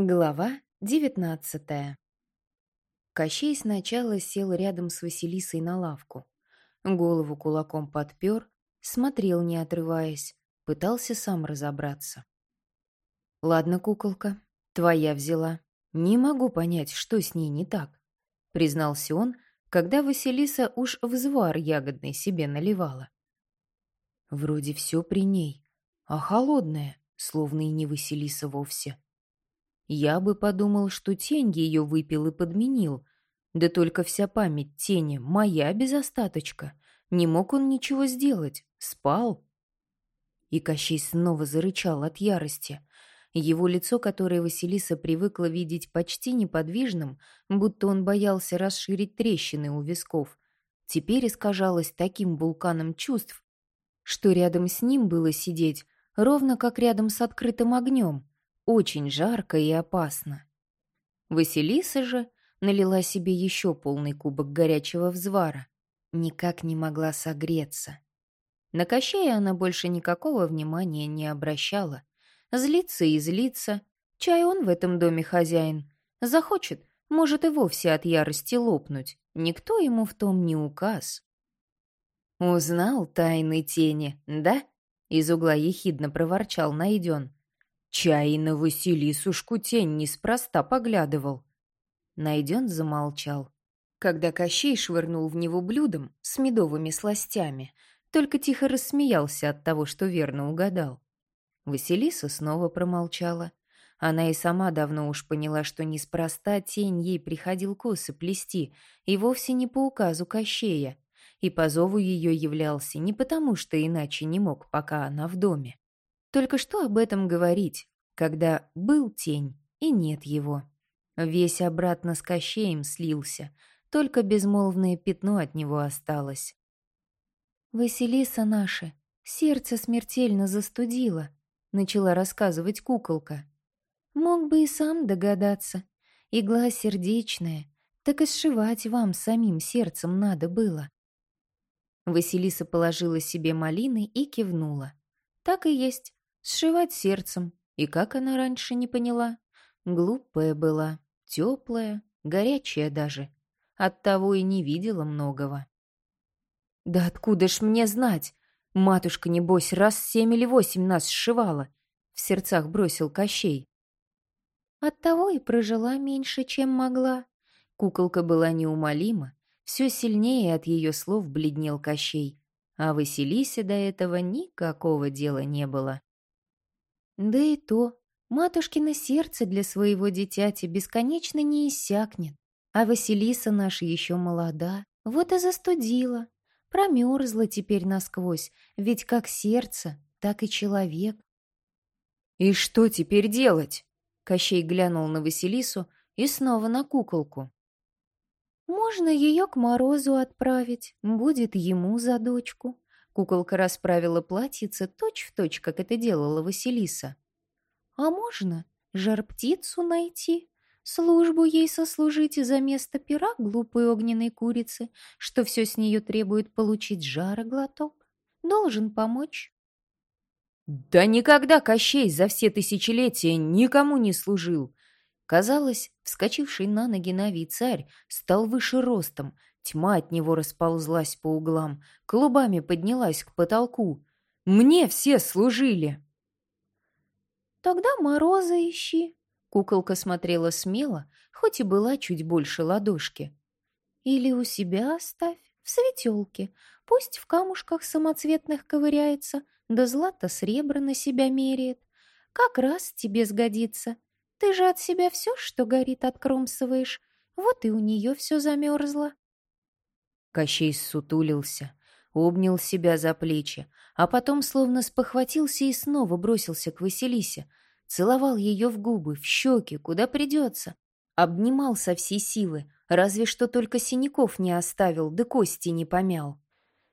Глава девятнадцатая Кощей сначала сел рядом с Василисой на лавку. Голову кулаком подпер, смотрел, не отрываясь, пытался сам разобраться. «Ладно, куколка, твоя взяла. Не могу понять, что с ней не так», — признался он, когда Василиса уж взвар ягодный себе наливала. Вроде все при ней, а холодная, словно и не Василиса вовсе. Я бы подумал, что тень ее выпил и подменил. Да только вся память тени моя без остаточка. Не мог он ничего сделать. Спал. И Кощей снова зарычал от ярости. Его лицо, которое Василиса привыкла видеть почти неподвижным, будто он боялся расширить трещины у висков, теперь искажалось таким вулканом чувств, что рядом с ним было сидеть, ровно как рядом с открытым огнем. Очень жарко и опасно. Василиса же налила себе еще полный кубок горячего взвара. Никак не могла согреться. На Кощея она больше никакого внимания не обращала. Злится и злится. Чай он в этом доме хозяин. Захочет, может и вовсе от ярости лопнуть. Никто ему в том не указ. «Узнал тайны тени, да?» Из угла ехидно проворчал Найден. Чай на Василисушку тень неспроста поглядывал. Найден замолчал. Когда Кощей швырнул в него блюдом с медовыми сластями, только тихо рассмеялся от того, что верно угадал. Василиса снова промолчала. Она и сама давно уж поняла, что неспроста тень ей приходил косы плести, и вовсе не по указу Кощея, и по зову ее являлся не потому, что иначе не мог, пока она в доме. Только что об этом говорить, когда был тень и нет его? Весь обратно с Кощеем слился, только безмолвное пятно от него осталось. «Василиса наша, сердце смертельно застудило», — начала рассказывать куколка. «Мог бы и сам догадаться. Игла сердечная, так и сшивать вам самим сердцем надо было». Василиса положила себе малины и кивнула. Так и есть. Сшивать сердцем. И как она раньше не поняла? Глупая была, теплая, горячая даже. Оттого и не видела многого. «Да откуда ж мне знать? Матушка, небось, раз семь или восемь нас сшивала!» В сердцах бросил Кощей. Оттого и прожила меньше, чем могла. Куколка была неумолима, все сильнее от ее слов бледнел Кощей, а Василисе до этого никакого дела не было. Да и то, матушкино сердце для своего дитяти бесконечно не иссякнет. А Василиса наша еще молода, вот и застудила. Промерзла теперь насквозь, ведь как сердце, так и человек. «И что теперь делать?» Кощей глянул на Василису и снова на куколку. «Можно ее к Морозу отправить, будет ему за дочку. Куколка расправила платьице точь-в-точь, как это делала Василиса. «А можно жар-птицу найти, службу ей сослужить за место пера глупой огненной курицы, что все с нее требует получить жара глоток? Должен помочь». «Да никогда Кощей за все тысячелетия никому не служил!» Казалось, вскочивший на ноги Навий царь стал выше ростом, Тьма от него расползлась по углам, клубами поднялась к потолку. Мне все служили. Тогда Мороза ищи. Куколка смотрела смело, хоть и была чуть больше ладошки. Или у себя оставь, в светелке. Пусть в камушках самоцветных ковыряется, да злато сребро на себя меряет. Как раз тебе сгодится. Ты же от себя все, что горит, откромсываешь. Вот и у нее все замерзло. Кощей сутулился, обнял себя за плечи, а потом словно спохватился и снова бросился к Василисе, целовал ее в губы, в щеки, куда придется, обнимал со всей силы, разве что только синяков не оставил, да кости не помял.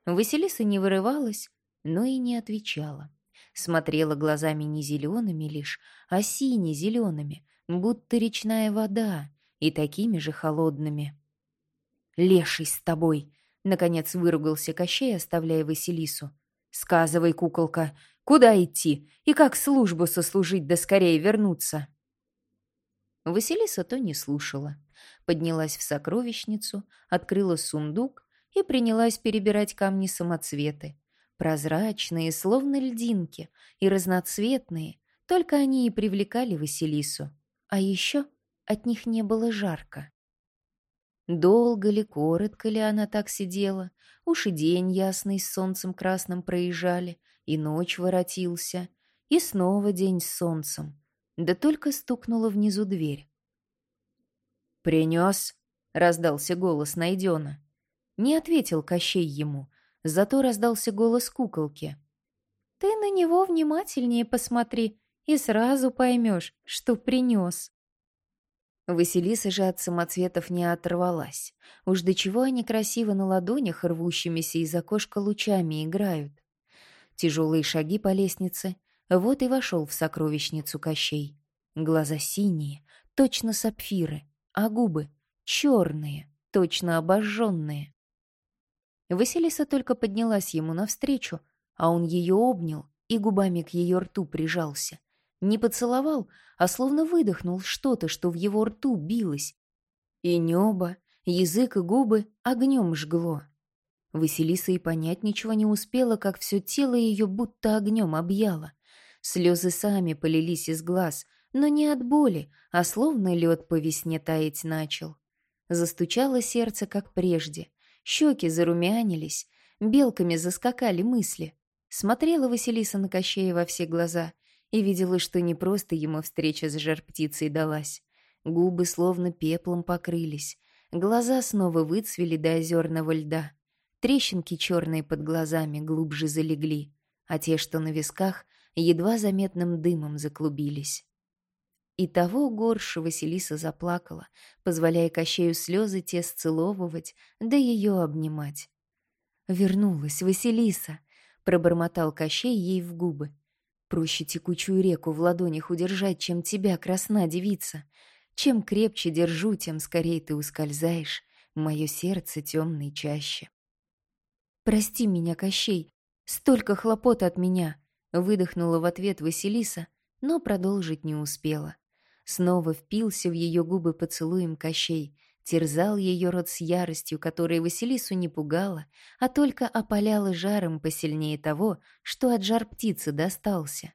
Василиса не вырывалась, но и не отвечала. Смотрела глазами не зелеными лишь, а сине-зелеными, будто речная вода, и такими же холодными. «Леший с тобой!» — наконец выругался Кощей, оставляя Василису. «Сказывай, куколка, куда идти и как службу сослужить да скорее вернуться?» Василиса то не слушала. Поднялась в сокровищницу, открыла сундук и принялась перебирать камни-самоцветы. Прозрачные, словно льдинки, и разноцветные, только они и привлекали Василису. А еще от них не было жарко. Долго ли, коротко ли она так сидела, уж и день ясный с солнцем красным проезжали, и ночь воротился, и снова день с солнцем. Да только стукнула внизу дверь. «Принес?» — раздался голос Найдена. Не ответил Кощей ему, зато раздался голос куколки. «Ты на него внимательнее посмотри, и сразу поймешь, что принес». Василиса же от самоцветов не оторвалась. Уж до чего они красиво на ладонях, рвущимися из окошка лучами, играют. Тяжелые шаги по лестнице. Вот и вошел в сокровищницу Кощей. Глаза синие, точно сапфиры, а губы черные, точно обожженные. Василиса только поднялась ему навстречу, а он ее обнял и губами к ее рту прижался. Не поцеловал, а словно выдохнул что-то, что в его рту билось. И небо, язык и губы огнем жгло. Василиса и понять ничего не успела, как все тело ее будто огнем объяло. Слезы сами полились из глаз, но не от боли, а словно лед по весне таять начал. Застучало сердце, как прежде. Щеки зарумянились, белками заскакали мысли. Смотрела Василиса на Кощея во все глаза — и видела, что не просто ему встреча с жар-птицей далась. Губы словно пеплом покрылись, глаза снова выцвели до озерного льда. Трещинки черные под глазами глубже залегли, а те, что на висках, едва заметным дымом заклубились. И того горше Василиса заплакала, позволяя Кощею слезы те сцеловывать, да ее обнимать. «Вернулась Василиса!» — пробормотал Кощей ей в губы. Проще текучую реку в ладонях удержать, чем тебя, красна девица. Чем крепче держу, тем скорее ты ускользаешь, мое сердце темной чаще. «Прости меня, Кощей, столько хлопот от меня!» Выдохнула в ответ Василиса, но продолжить не успела. Снова впился в ее губы поцелуем Кощей, терзал ее рот с яростью, которая Василису не пугала, а только опаляла жаром посильнее того, что от жар птицы достался.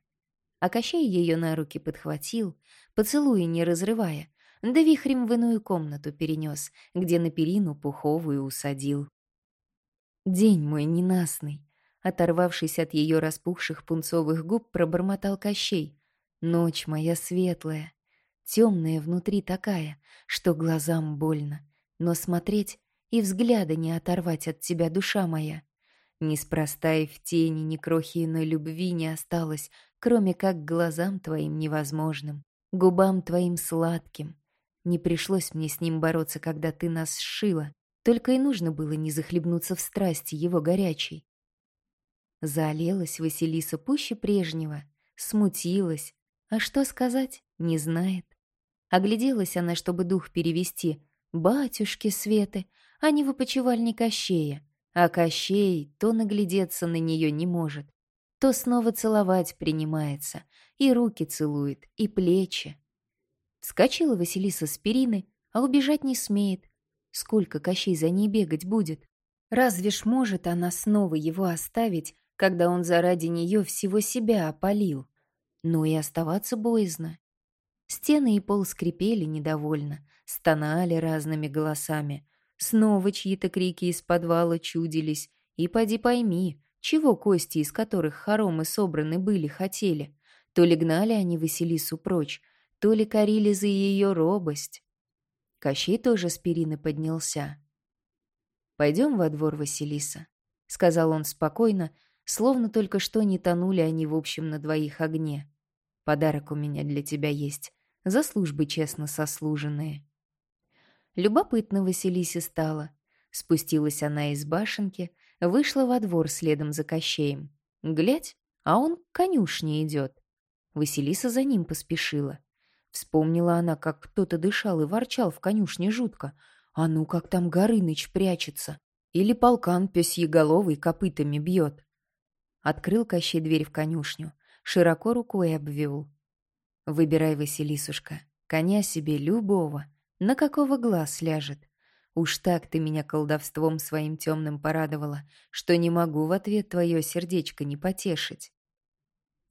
А Кощей ее на руки подхватил, поцелуя не разрывая, да вихрем в иную комнату перенес, где на перину пуховую усадил. «День мой ненастный!» Оторвавшись от ее распухших пунцовых губ, пробормотал Кощей. «Ночь моя светлая!» Темная внутри такая, что глазам больно, но смотреть и взгляда не оторвать от тебя, душа моя. Неспроста и в тени ни крохи иной любви не осталось, кроме как глазам твоим невозможным, губам твоим сладким. Не пришлось мне с ним бороться, когда ты нас сшила, только и нужно было не захлебнуться в страсти его горячей. Заолелась Василиса пуще прежнего, смутилась, а что сказать, не знает. Огляделась она, чтобы дух перевести. Батюшки Светы, а не в опочивальне Кощея. А Кощей то наглядеться на нее не может, то снова целовать принимается, и руки целует, и плечи. Вскочила Василиса с перины, а убежать не смеет. Сколько Кощей за ней бегать будет? Разве ж может она снова его оставить, когда он заради нее всего себя опалил? Но и оставаться боязно. Стены и пол скрипели недовольно, стонали разными голосами. Снова чьи-то крики из подвала чудились. И поди пойми, чего кости, из которых хоромы собраны были, хотели. То ли гнали они Василису прочь, то ли корили за ее робость. Кощей тоже с перины поднялся. «Пойдем во двор, Василиса», — сказал он спокойно, словно только что не тонули они в общем на двоих огне. «Подарок у меня для тебя есть за службы честно сослуженные. Любопытно Василисе стало. Спустилась она из башенки, вышла во двор следом за Кощеем. Глядь, а он к конюшне идет. Василиса за ним поспешила. Вспомнила она, как кто-то дышал и ворчал в конюшне жутко. А ну, как там Горыныч прячется. Или полкан пёсьеголовый копытами бьет. Открыл Кощей дверь в конюшню, широко рукой обвел. Выбирай, Василисушка. коня себе любого, на какого глаз ляжет. Уж так ты меня колдовством своим темным порадовала, что не могу в ответ твое сердечко не потешить.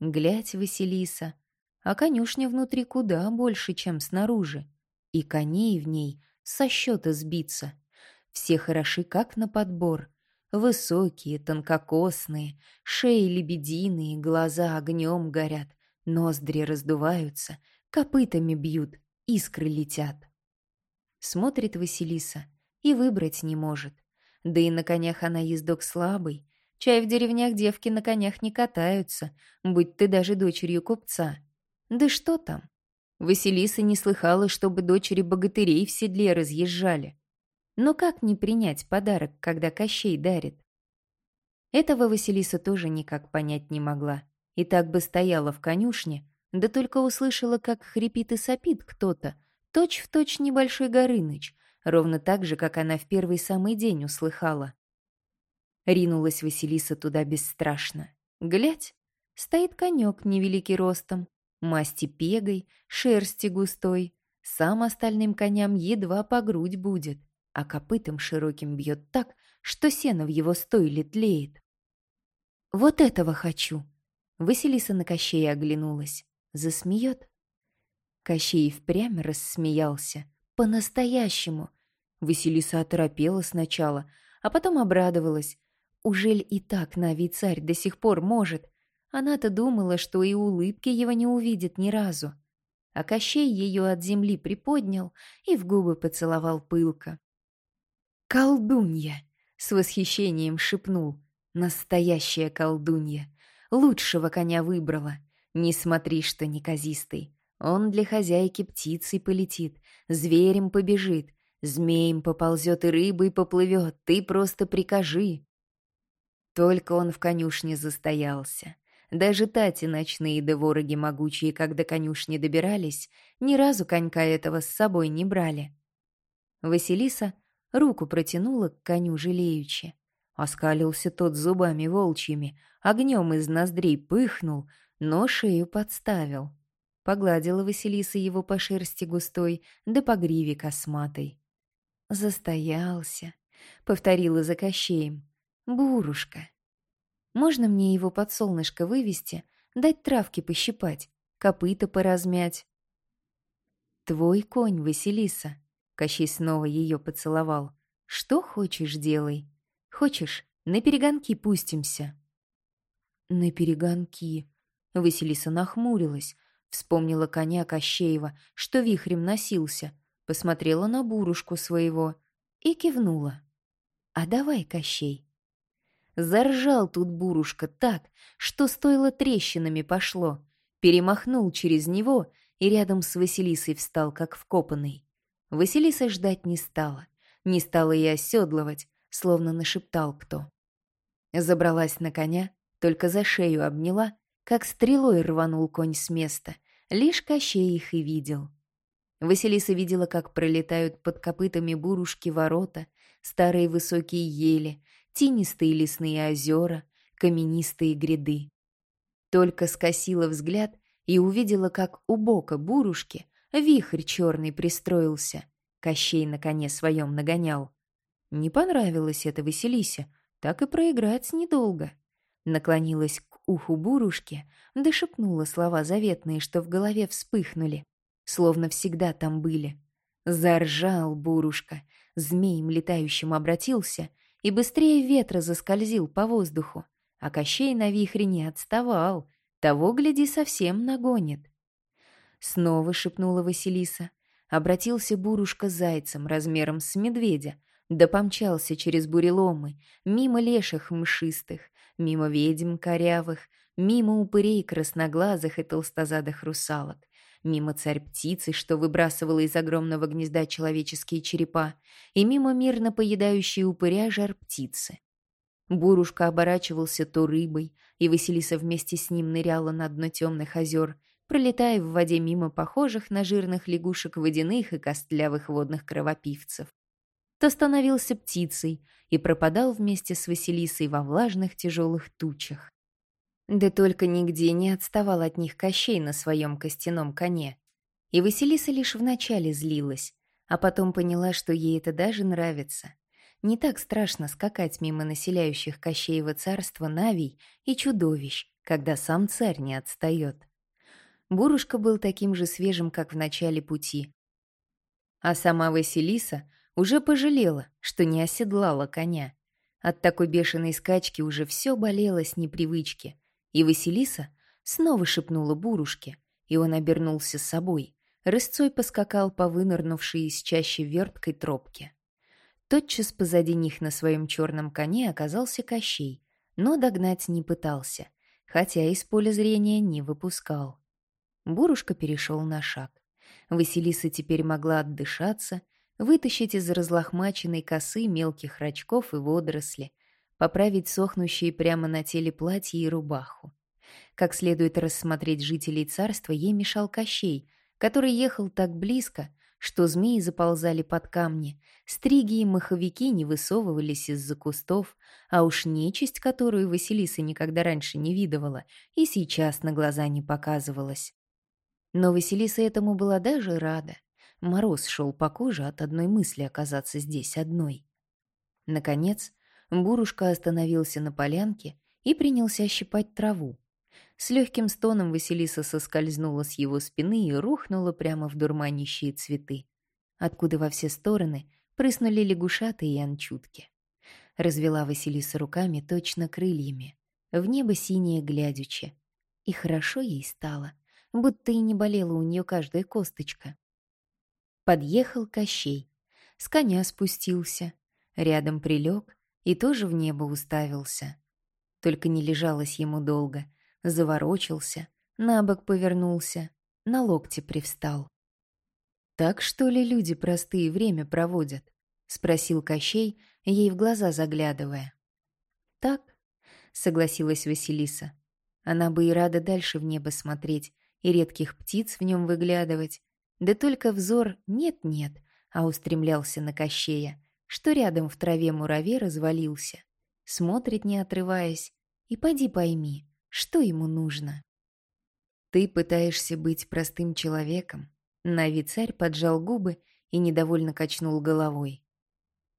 Глядь, Василиса, а конюшня внутри куда больше, чем снаружи, и коней в ней со счета сбиться. Все хороши, как на подбор. Высокие, тонкокосные, шеи лебединые, глаза огнем горят, ноздри раздуваются, копытами бьют, искры летят. Смотрит Василиса и выбрать не может. Да и на конях она ездок слабый. Чай в деревнях девки на конях не катаются, будь ты даже дочерью купца. Да что там? Василиса не слыхала, чтобы дочери богатырей в седле разъезжали. Но как не принять подарок, когда Кощей дарит? Этого Василиса тоже никак понять не могла. И так бы стояла в конюшне, да только услышала, как хрипит и сопит кто-то, точь-в-точь точь небольшой Горыныч, ровно так же, как она в первый самый день услыхала. Ринулась Василиса туда бесстрашно. Глядь, стоит конек невеликий ростом, масти пегой, шерсти густой, сам остальным коням едва по грудь будет, а копытом широким бьет так, что сено в его стойле тлеет. «Вот этого хочу!» Василиса на Кощея оглянулась. Засмеет? Кощей впрямь рассмеялся. По-настоящему. Василиса оторопела сначала, а потом обрадовалась. Ужель и так Нави царь до сих пор может? Она-то думала, что и улыбки его не увидит ни разу. А Кощей ее от земли приподнял и в губы поцеловал пылко. «Колдунья!» — с восхищением шепнул. «Настоящая колдунья! Лучшего коня выбрала. Не смотри, что неказистый. Он для хозяйки птицей полетит, зверем побежит, змеем поползет и рыбой поплывет, ты просто прикажи». Только он в конюшне застоялся. Даже тати ночные да вороги могучие, когда конюшни добирались, ни разу конька этого с собой не брали. Василиса руку протянула к коню жалеючи. Оскалился тот зубами волчьими, огнем из ноздрей пыхнул, но шею подставил. Погладила Василиса его по шерсти густой, да по гриве косматой. «Застоялся», — повторила за Кощеем. «Бурушка, можно мне его под солнышко вывести, дать травки пощипать, копыта поразмять?» «Твой конь, Василиса», — Кощей снова ее поцеловал. «Что хочешь, делай. Хочешь, на перегонки пустимся?» «На перегонки», — Василиса нахмурилась, вспомнила коня Кощеева, что вихрем носился, посмотрела на бурушку своего и кивнула. «А давай, Кощей, Заржал тут Бурушка так, что стоило трещинами пошло. Перемахнул через него и рядом с Василисой встал, как вкопанный. Василиса ждать не стала. Не стала и оседлывать, словно нашептал кто. Забралась на коня, только за шею обняла, как стрелой рванул конь с места. Лишь Кощей их и видел. Василиса видела, как пролетают под копытами бурушки ворота, старые высокие ели, тинистые лесные озера, каменистые гряды. Только скосила взгляд и увидела, как у бока бурушки вихрь черный пристроился. Кощей на коне своем нагонял. Не понравилось это Василисе, так и проиграть недолго. Наклонилась к уху бурушки, да шепнула слова заветные, что в голове вспыхнули, словно всегда там были. Заржал бурушка, змеем летающим обратился и быстрее ветра заскользил по воздуху, а Кощей на вихре не отставал, того, гляди, совсем нагонит. Снова шепнула Василиса. Обратился Бурушка зайцем размером с медведя, да помчался через буреломы, мимо леших мшистых, мимо ведьм корявых, мимо упырей красноглазых и толстозадых русалок мимо царь-птицы, что выбрасывала из огромного гнезда человеческие черепа, и мимо мирно поедающей упыря жар-птицы. Бурушка оборачивался то рыбой, и Василиса вместе с ним ныряла на дно темных озер, пролетая в воде мимо похожих на жирных лягушек водяных и костлявых водных кровопивцев. То становился птицей и пропадал вместе с Василисой во влажных тяжелых тучах. Да только нигде не отставал от них Кощей на своем костяном коне. И Василиса лишь вначале злилась, а потом поняла, что ей это даже нравится. Не так страшно скакать мимо населяющих Кощеево царство Навий и чудовищ, когда сам царь не отстает. Бурушка был таким же свежим, как в начале пути. А сама Василиса уже пожалела, что не оседлала коня. От такой бешеной скачки уже все болело с непривычки. И Василиса снова шепнула Бурушке, и он обернулся с собой. Рысцой поскакал по вынырнувшей из чаще верткой тропке. Тотчас позади них на своем черном коне оказался Кощей, но догнать не пытался, хотя из поля зрения не выпускал. Бурушка перешел на шаг. Василиса теперь могла отдышаться, вытащить из разлохмаченной косы мелких рачков и водоросли, поправить сохнущие прямо на теле платье и рубаху. Как следует рассмотреть жителей царства, ей мешал Кощей, который ехал так близко, что змеи заползали под камни, стриги и маховики не высовывались из-за кустов, а уж нечисть, которую Василиса никогда раньше не видывала, и сейчас на глаза не показывалась. Но Василиса этому была даже рада. Мороз шел по коже от одной мысли оказаться здесь одной. Наконец, Бурушка остановился на полянке и принялся щипать траву. С легким стоном Василиса соскользнула с его спины и рухнула прямо в дурманящие цветы, откуда во все стороны прыснули лягушаты и анчутки. Развела Василиса руками точно крыльями, в небо синее глядюче. И хорошо ей стало будто и не болела у нее каждая косточка. Подъехал Кощей, с коня спустился, рядом прилег и тоже в небо уставился. Только не лежалось ему долго, заворочился, на бок повернулся, на локте привстал. «Так что ли люди простые время проводят?» — спросил Кощей, ей в глаза заглядывая. «Так», — согласилась Василиса. Она бы и рада дальше в небо смотреть, и редких птиц в нем выглядывать. Да только взор нет-нет, а устремлялся на Кощея, что рядом в траве муравей развалился. Смотрит, не отрываясь, и поди пойми, что ему нужно. Ты пытаешься быть простым человеком. Нави царь поджал губы и недовольно качнул головой.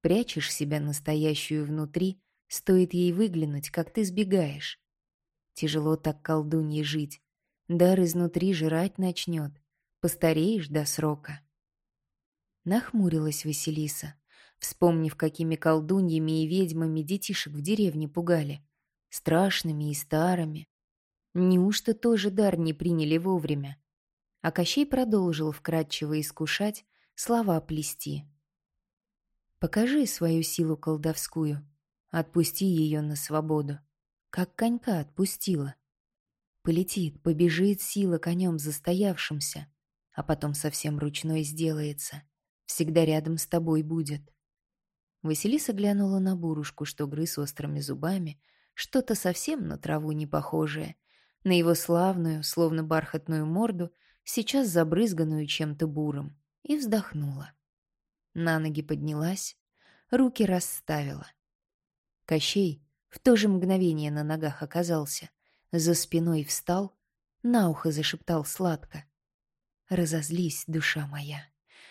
Прячешь себя настоящую внутри, стоит ей выглянуть, как ты сбегаешь. Тяжело так колдунье жить, Дар изнутри жрать начнет. Постареешь до срока. Нахмурилась Василиса, вспомнив, какими колдуньями и ведьмами детишек в деревне пугали. Страшными и старыми. Неужто тоже дар не приняли вовремя? А Кощей продолжил вкратчиво искушать, слова плести. «Покажи свою силу колдовскую, отпусти ее на свободу, как конька отпустила. Полетит, побежит сила конем застоявшимся, а потом совсем ручной сделается. Всегда рядом с тобой будет. Василиса глянула на бурушку, что грыз острыми зубами, что-то совсем на траву не похожее, на его славную, словно бархатную морду, сейчас забрызганную чем-то буром, и вздохнула. На ноги поднялась, руки расставила. Кощей в то же мгновение на ногах оказался, за спиной встал, на ухо зашептал сладко. «Разозлись, душа моя,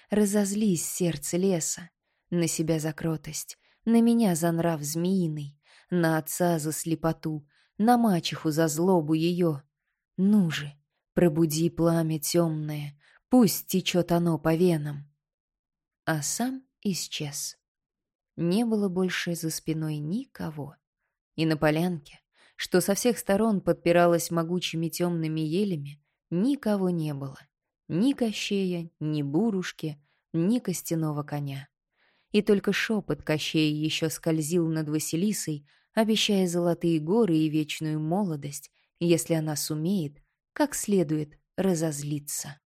разозлись, сердце леса, на себя за кротость, на меня за нрав змеиный, на отца за слепоту, на мачеху за злобу ее. Ну же, пробуди пламя темное, пусть течет оно по венам». А сам исчез. Не было больше за спиной никого. И на полянке, что со всех сторон подпиралось могучими темными елями, никого не было. Ни Кощея, ни Бурушки, ни костяного коня. И только шепот Кощея еще скользил над Василисой, обещая золотые горы и вечную молодость, если она сумеет, как следует, разозлиться.